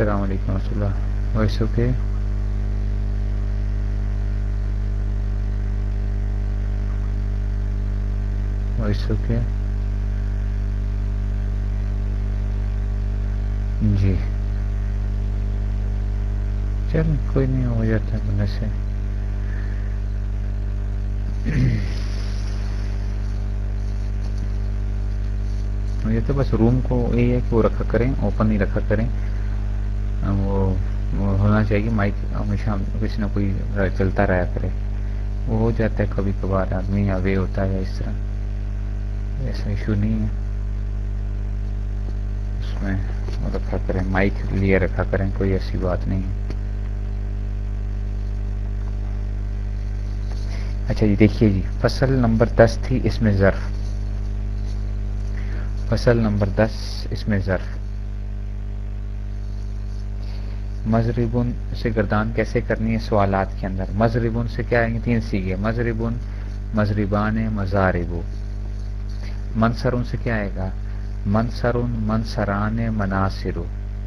السلام علیکم ورحمۃ اللہ وائس اوکے۔ Voice okay. جی۔ چل کوئی نہیں، ہو جاتا بندے سے۔ یہ تو بس روم کو یہی ہے کہ وہ رکھا کریں، اوپن ہی رکھا کریں۔ وہ ہونا چاہیے مائک ہمیشہ کسی نہ کوئی چلتا رہا کرے۔ وہ ہو جاتا ہے کبھی کبھار، آدمی یا وے ہوتا ہے اس طرح۔ ایسا ایشو نہیں ہے۔ اس میں مطلب رکھا کریں، مائک لیے رکھا کریں، کوئی ایسی بات نہیں ہے۔ اچھا جی دیکھیے جی فصل نمبر دس تھی اس میں ظرف۔ فصل نمبر دس اس میں ظرف۔ مذربن سے گردان کیسے کرنی ہے سوالات کے اندر؟ مذربن سے کیا آئیں گے تین سیگے. مذربن مذربان مزاربو منصرن سے کیا آئے گا؟ منصرن منصران مناصرو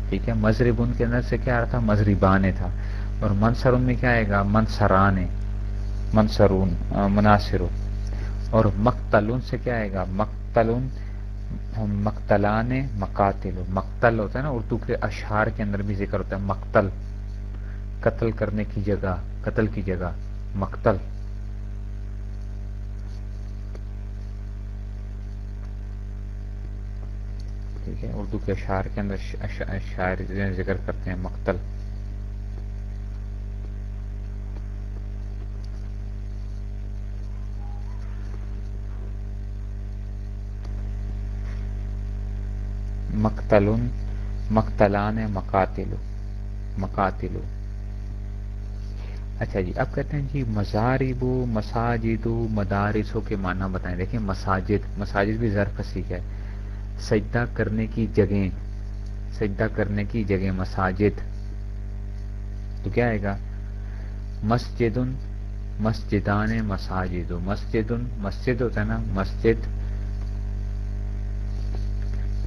ٹھیک ہے؟ مذربن کے اندر سے کیا آ رہا تھا؟ مذربان تھا. اور منصرن میں کیا آئے گا؟ منصران، منصرون، مناصر. اور مقتلون سے کیا آئے گا؟ مقتلون مقتلان مقاتل، مقتل ہوتا ہے نا اردو کے اشعار کے اندر بھی ذکر ہوتا ہے، مقتل، قتل کرنے کی جگہ، قتل کی جگہ، مقتل۔ ٹھیک ہے، اردو کے اشعار کے اندر شاعر ذکر کرتے ہیں، مقتل۔ مقتل مقتلان مقاتل مقاتل۔ اچھا جی اب کہتے ہیں جی مزارب، مساجد مدارسوں کے معنی بتائیں۔ دیکھیں مساجد مساجد بھی ظرف سیکھ ہے۔ سجدہ کرنے کی جگہیں، سجدہ کرنے کی جگہ مساجد۔ تو کیا آئے گا؟ مسجد مسجدان مساجد۔ مسجد مسجد ہوتا ہے نا، مسجد۔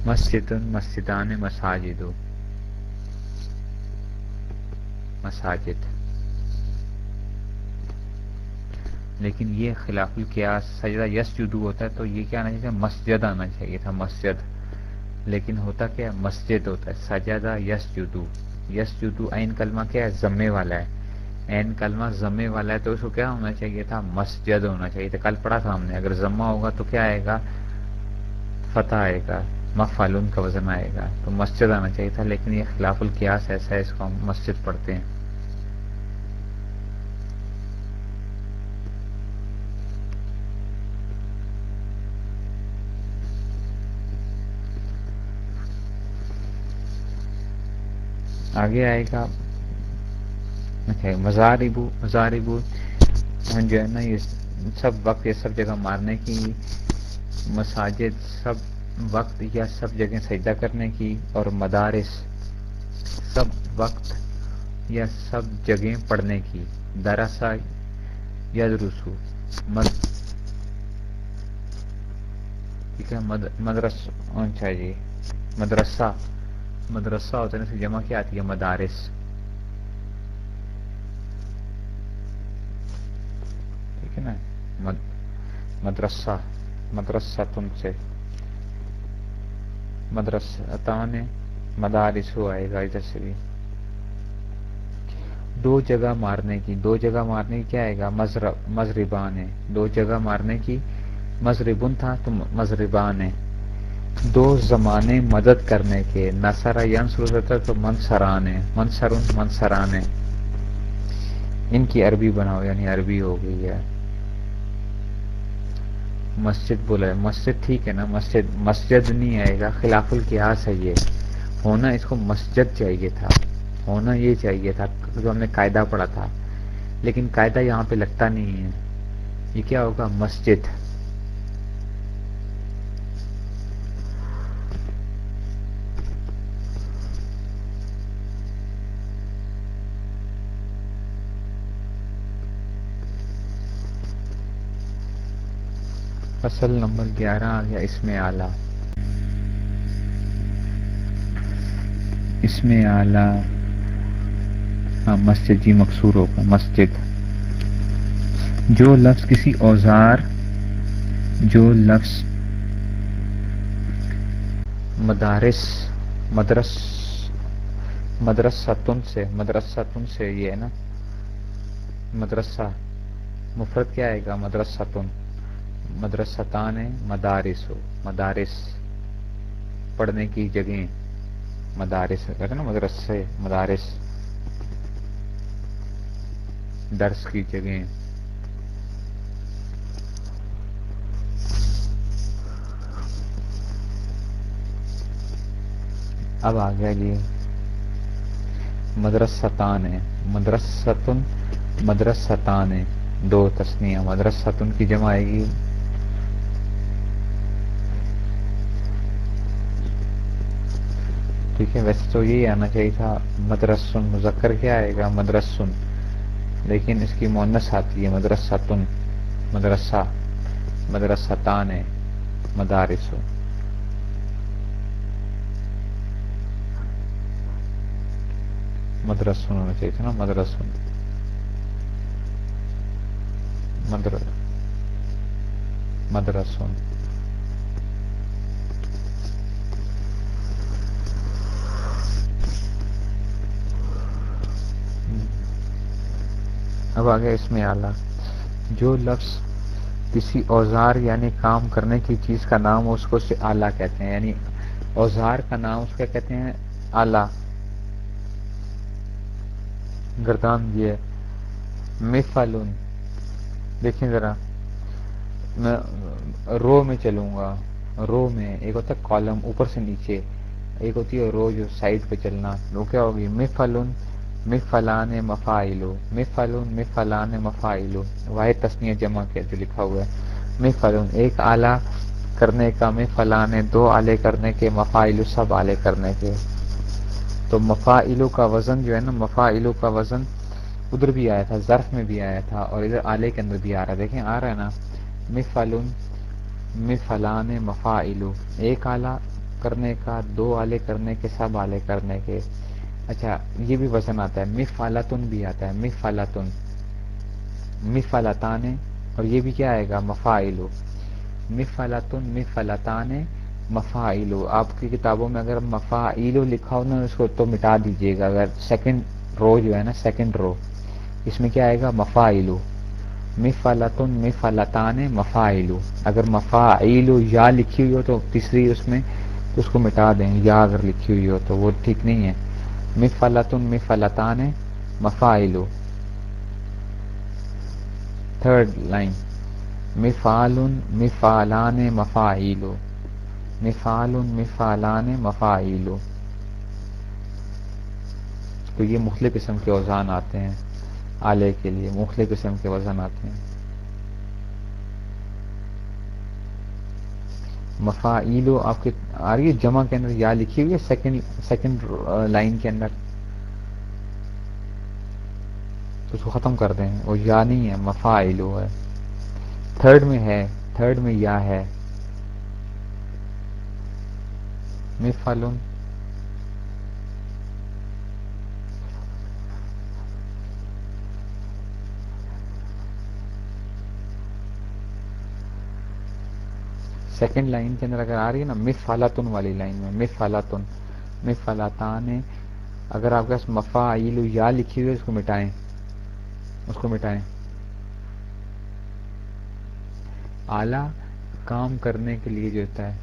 مسجد، مسجدان مساجد. مساجد. لیکن یہ خلاف القیاس، سجدہ یس جدو ہوتا ہے تو یہ کیا آنا چاہیے؟ مسجد آنا چاہیے تھا، مسجد. لیکن ہوتا کیا مسجد ہوتا ہے، سجدہ یس جدو یس جدو این کلمہ کیا ہے؟ ضمے والا ہے. این کلمہ ضمے والا ہے تو اس کو کیا ہونا چاہیے تھا؟ مسجد ہونا چاہیے تھا. کل پڑھا تھا ہم نے، اگر ضمہ ہوگا تو کیا آئے گا؟ فتح آئے گا. مفعلون کا وزن آئے گا۔ تو مسجد آنا چاہیے تھا، لیکن یہ خلاف القیاس ایسا ہے، اس کو ہم مسجد پڑھتے ہیں۔ آگے آئے گا۔ اچھا مزاربو مزاربو جو ہے نا، یہ سب وقت، یہ سب جگہ مارنے کی مساجد، سب وقت یا سب جگہ سجدہ کرنے کی اور مدارس سب وقت یا سب جگہ پڑھنے کی دراسا یا رسو، مد، ٹھیک ہے مدرس اچھا جی مدرسہ مدرسہ ہوتا ہے جمع کیا آتی ہے؟ مدارس۔ ٹھیک ہے نا؟ مدرسہ مدرسہ تم سے۔ مدرسان مدارس ہو آئے گا ادھر سے بھی۔ دو جگہ مارنے کی، دو جگہ مارنے کی کیا آئے گا؟ مذربان ہے۔ دو جگہ مارنے کی مذربن تھا تو مذربان ہے۔ دو زمانے مدد کرنے کے نسرا ینسر ہوتا تو منسران ہے۔ منسرن منسران ہے۔ ان کی عربی بناؤ یعنی عربی ہو گئی ہے۔ مسجد بولا ہے مسجد ٹھیک ہے نا؟ مسجد مسجد نہیں آئے گا، خلاف القیاس ہے یہ۔ ہونا اس کو مسجد چاہیے تھا۔ ہونا یہ چاہیے تھا جو ہم نے قاعدہ پڑھا تھا۔ لیکن قاعدہ یہاں پہ لگتا نہیں ہے۔ یہ کیا ہوگا؟ مسجد۔ فصل نمبر گیارہ آ گیا اس میں آلہ اس میں اعلی۔ ہاں مسجد جی مقصور ہوگا مسجد۔ جو لفظ کسی اوزار، جو لفظ مدارس، مدرس مدرستن سے مدرستن سے یہ ہے نا، مدرسہ مفرت کیا آئے گا مدرستن مدرستان مدارس ہو مدارس پڑھنے کی جگہیں، مدارس، کہتے نا مدرسے، مدارس درس کی جگہیں۔ اب آ گیا جی مدرستان ہے مدرستن مدرستان ہے دو تسنیاں، مدرستن کی جمع آئے گی۔ ٹھیک ہے ویسے تو یہی آنا چاہیے تھا، مدرسن، مذکر کیا آئے گا؟ مدرسن۔ لیکن اس کی مونس آتی ہے مدرستن مدرسہ مدرستان ہے مدارس۔ مدرسن ہونا چاہیے تھا نا، مدرسن۔ مدرسن۔ اب آگے اس میں آلہ جو لفظ کسی اوزار یعنی کام کرنے کی چیز کا نام اس کو سے آلہ کہتے ہیں یعنی اوزار کا نام اس کا کہتے ہیں؟ آلہ گردان یہ مفالون دیکھیں ذرا، میں رو میں چلوں گا۔ رو میں ایک ہوتا ہے کالم، اوپر سے نیچے۔ ایک ہوتی ہے رو جو سائڈ پہ چلنا۔ وہ کیا ہوگی؟ مفالون مفلان مفائلو مفلون مفلان مفائلو واحد تسنیہ جمع کے لکھا ہوا ہے؟ مفلون ایک آلہ کرنے کا مفلان دو آلے کرنے کے مفائلو سب آلے کرنے کے۔ تو مفائلو کا وزن جو ہے نا مفائلو کا وزن ادھر بھی آیا تھا، ظرف میں بھی آیا تھا اور ادھر آلے کے اندر بھی آ رہا ہے۔ دیکھیں، آ رہا ہے نا۔ مفلون مفلان مفائلو ایک آلہ کرنے کا، دو آلے کرنے کے، سب آلے کرنے کے۔ اچھا یہ بھی وزن آتا ہے مفالتن بھی آتا ہے مفالتن مفالتان اور یہ بھی کیا آئے گا؟ مفائلو مفالتن مفالتان مفائلو آپ کی کتابوں میں اگر مفائلو لکھا ہو نا، اس کو تو مٹا دیجیے گا۔ اگر سیکنڈ رو جو ہے نا سیکنڈ رو اس میں کیا آئے گا؟ مفائلو مفالتن مفالتان مفائلو اگر مفائلو یا لکھی ہوئی ہو تو تیسری اس میں تو اس کو مٹا دیں، یا اگر لکھی ہوئی ہو تو، وہ ٹھیک نہیں ہے۔ مفلتن مفلتان مفائلو تھرڈ لائن مفال مفالان مفائلو مفال مفالان مفائلو تو یہ مختلف قسم کے اوزان آتے ہیں. آلے کے لیے مختلف قسم کے وزن آتے ہیں. مفائلو آپ کے آ رہی ہے جمع کے اندر یا لکھی ہوئی ہے سیکنڈ سیکنڈ لائن کے اندر؟ تو اس کو ختم کر دیں۔ وہ یا نہیں ہے مفائلو ہے۔ تھرڈ میں ہے تھرڈ میں یا ہے۔ مفالون سیکنڈ لائن کے اندر اگر آ رہی ہے نا مف فالاتن والی لائن میں مف فالاتن مف فالاتان اگر آپ کے پاس مفا عیلو یا لکھی ہوئی اس کو مٹائیں، اس کو مٹائیں۔ آلہ کام کرنے کے لیے جو ہوتا ہے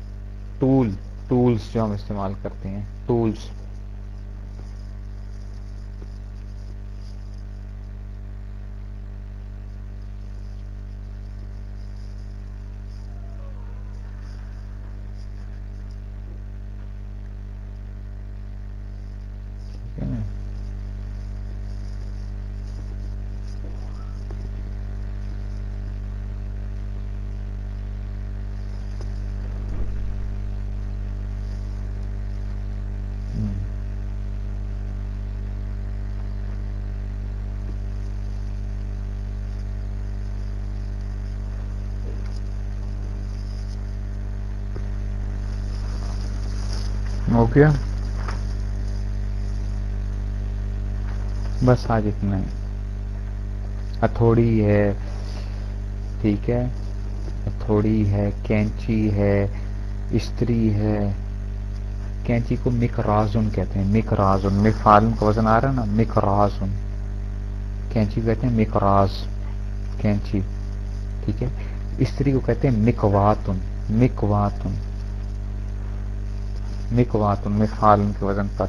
ٹول ٹولس جو ہم استعمال کرتے ہیں ٹولس ہو گیا بس آج اتنا ہی ہتھوڑی ہے ٹھیک ہے ہتھوڑی ہے کینچی ہے استری ہے کینچی کو مکرازن کہتے ہیں مکرازن مفالن کا وزن آ رہا ہے نا مکرازن کینچی کو کہتے ہیں مکراز کینچی ٹھیک ہے استری کو کہتے ہیں مکواتن مکواتن مکواتن مفالن کے وزن پر۔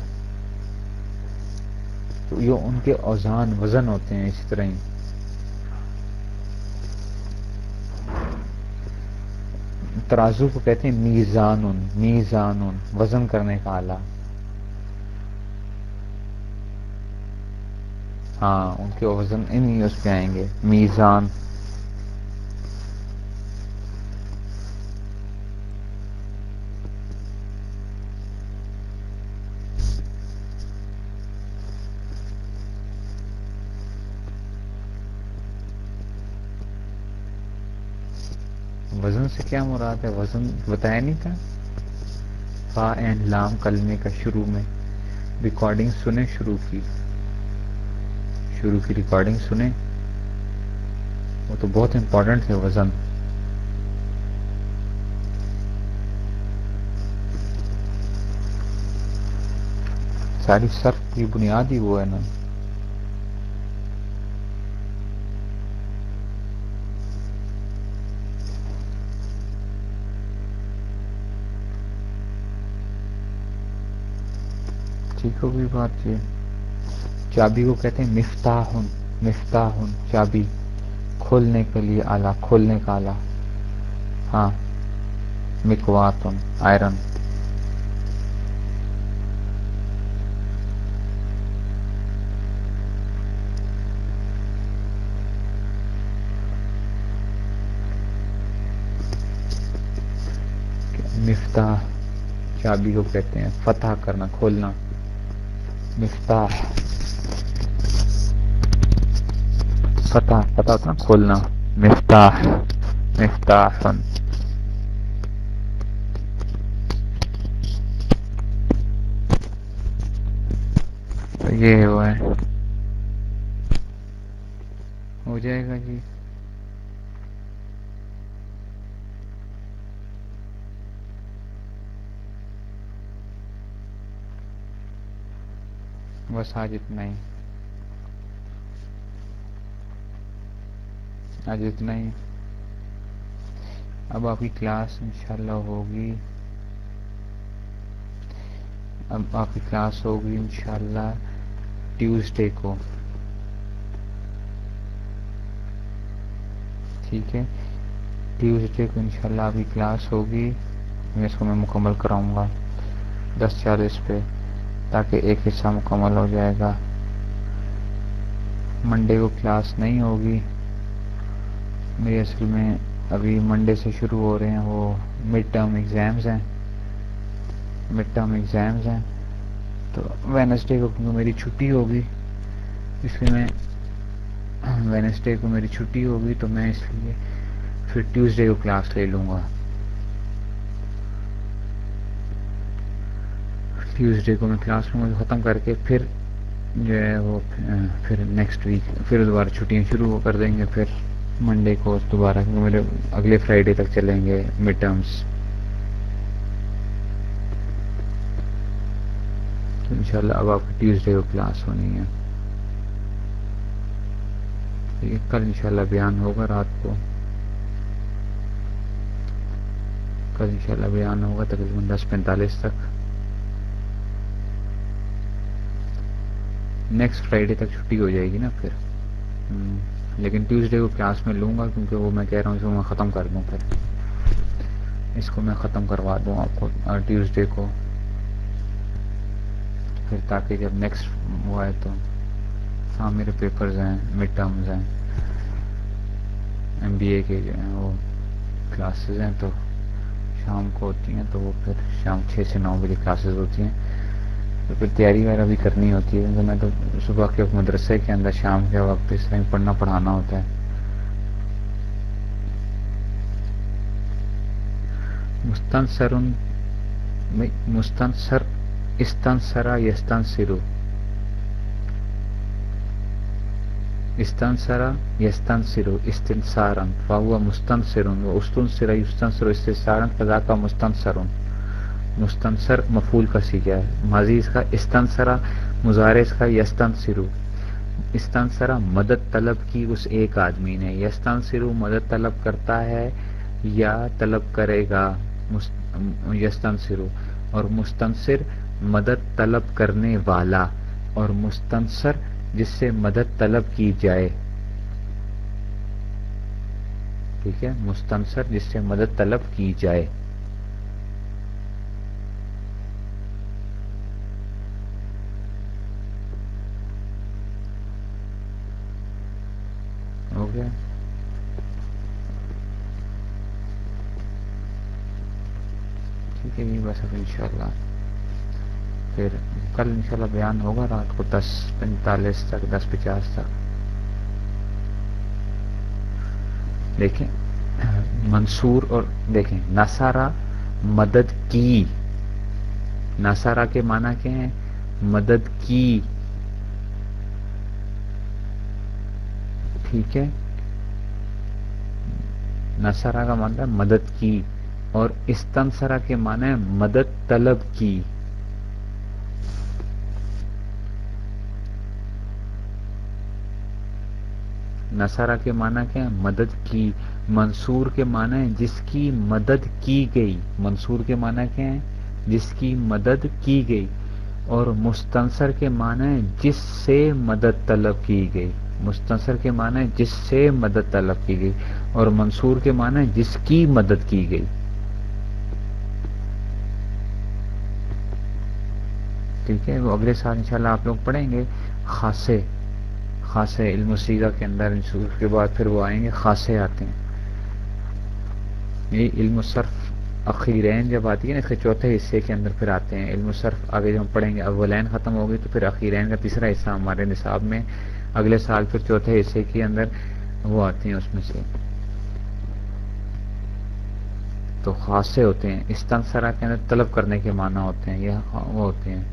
تو یہ ان کے اوزان وزن ہوتے ہیں اسی طرح ہی۔ ترازو کو کہتے ہیں میزان میزان وزن کرنے کا آلہ ہاں ان کے وزن ان اس پہ آئیں گے۔ میزان۔ وزن سے کیا مراد ہے؟ وزن بتایا نہیں تھا؟ فا این لام کلمے کا شروع میں ریکارڈنگ سنیں، شروع کی۔ شروع کی ریکارڈنگ سنیں۔ وہ تو بہت امپورٹنٹ ہے وزن۔ ساری سرف کی بنیاد ہی وہ ہے نا۔ ٹھیک ہوگی بات یہ۔ چابی کو کہتے ہیں مفتاح مفتاح چابی کھولنے کے لیے آلہ کھولنے کا آلہ ہاں مکوات آئرن۔ مفتاح چابی کو کہتے ہیں فتح کرنا، کھولنا۔ مفتاح۔ فتح پتا تھا کھولنا۔ مفتاح مفتاح فن یہ وہ ہے۔ ہو جائے گا جی۔ بس آج اتنا ہی آج اتنا ہی اب آپ کی کلاس انشاءاللہ ہوگی۔ اب آپ کی کلاس ہوگی انشاءاللہ ٹیوزڈے کو۔ ٹھیک ہے۔ ٹیوزڈے کو انشاءاللہ آپ کی کلاس ہوگی۔ میں اس کو میں مکمل کراؤں گا۔ دس چالیس پہ۔ تاکہ ایک حصہ مکمل ہو جائے گا۔ منڈے کو کلاس نہیں ہوگی۔ میری اصل میں ابھی منڈے سے شروع ہو رہے ہیں۔ وہ مڈ ٹرم ایگزامز ہیں۔ مڈ ٹرم ایگزامز ہیں۔ تو وینسڈے کو کیونکہ میری چھٹی ہوگی، اس لیے میں وینسڈے کو میری چھٹی ہوگی، تو میں اس لیے پھر ٹیوزڈے کو کلاس لے لوں گا۔ ٹیوزڈے کو میں کلاس روم ختم کر کے پھر جو ہے وہ پھر نیکسٹ ویک پھر دوبارہ چھٹیاں شروع کر دیں گے، پھر منڈے کو دوبارہ میرے اگلے فرائیڈے تک چلیں گے مڈ ٹرمس ان شاء اللہ اب آپ کی ٹیوزڈے کو کلاس ہونی ہے۔ کل انشاءاللہ بیان ہوگا رات کو۔ کل انشاءاللہ بیان ہوگا تقریباً دس پینتالیس تک۔ نیکسٹ فرائیڈے تک چھٹی ہو جائے گی نا پھر۔ لیکن ٹیوزڈے کو کلاس میں لوں گا کیونکہ وہ میں کہہ رہا ہوں اس کو میں ختم کر دوں پھر۔ اس کو میں ختم کروا دوں آپ کو ٹیوزڈے کو۔ پھر تاکہ جب نیکسٹ وہ آئے تو۔ ہاں میرے پیپرز ہیں مڈ ٹرمز ہیں۔ ایم بی اے کے جو ہیں، وہ کلاسز ہیں تو شام کو ہوتی ہیں تو وہ پھر شام چھ سے نو بجے کلاسز ہوتی ہیں۔ تو پھر تیاری وغیرہ بھی کرنی ہوتی ہے۔ میں تو صبح کے مدرسے کے اندر شام کے وقت اس ٹائم پڑھنا پڑھانا ہوتا ہے۔ مستنصر مستنصر استنصرا یستنصرو۔ استنسرا یستنسرو استنسارن فہو مستنسرن و استنسر یستنسر استنسارن فضا کا مستنسرن مستنسر مفول کا سیکھا ہے۔ ماضی اس کا استنسرا مظاہرے اس کا یستنسرو استنسرا مدد طلب کی اس ایک آدمی نے۔ یستنسرو مدد طلب کرتا ہے یا طلب کرے گا؟ یستنسرو اور مستنصر مدد طلب کرنے والا۔ اور مستنصر جس سے مدد طلب کی جائے۔ ٹھیک ہے؟ مستنصر جس سے مدد طلب کی جائے ہو گیا ٹھیک ہے ان شاء اللہ پھر کل انشاءاللہ بیان ہوگا، رات کو دس پینتالیس تک، دس پچاس تک۔ دیکھیں، منصور اور دیکھیں نسارا مدد کی۔ نسارا کے معنی کیا ہیں؟ مدد کی۔ ٹھیک ہے؟ نسارا کا مطلب مدد کی۔ اور استنسرا کے معنی مدد طلب کی۔ نصارہ کے معنی کیا ہے؟ مدد کی۔ منصور کے معنی ہے جس کی مدد کی گئی۔ منصور کے معنی کیا ہے جس کی مدد کی گئی۔ اور مستنصر کے معنی ہے جس سے مدد طلب کی گئی۔ مستنصر کے معنی ہے جس سے مدد طلب کی گئی۔ اور منصور کے معنی ہے جس کی مدد کی گئی۔ ٹھیک ہے؟ وہ اگلے سال انشاءاللہ آپ لوگ پڑھیں گے خاصے خاصے علم سیگا کے اندر کے بعد پھر وہ آئیں گے، خاصے آتے ہیں۔ یہ علم و صرف اخیرین جب آتی ہے نا، اس کے چوتھے حصے کے اندر پھر آتے ہیں۔ علم و صرف آگے جب ہم پڑھیں گے، اولین ختم ہوگی تو پھر اخیرین کا تیسرا حصہ ہمارے نصاب میں اگلے سال پھر چوتھے حصے کے اندر وہ آتے ہیں اس میں سے۔ تو خاصے ہوتے ہیں استنسرا کے اندر طلب کرنے کے معنی ہوتے ہیں، یہ وہ ہوتے ہیں۔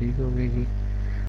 ٹھیک ہوگی جی۔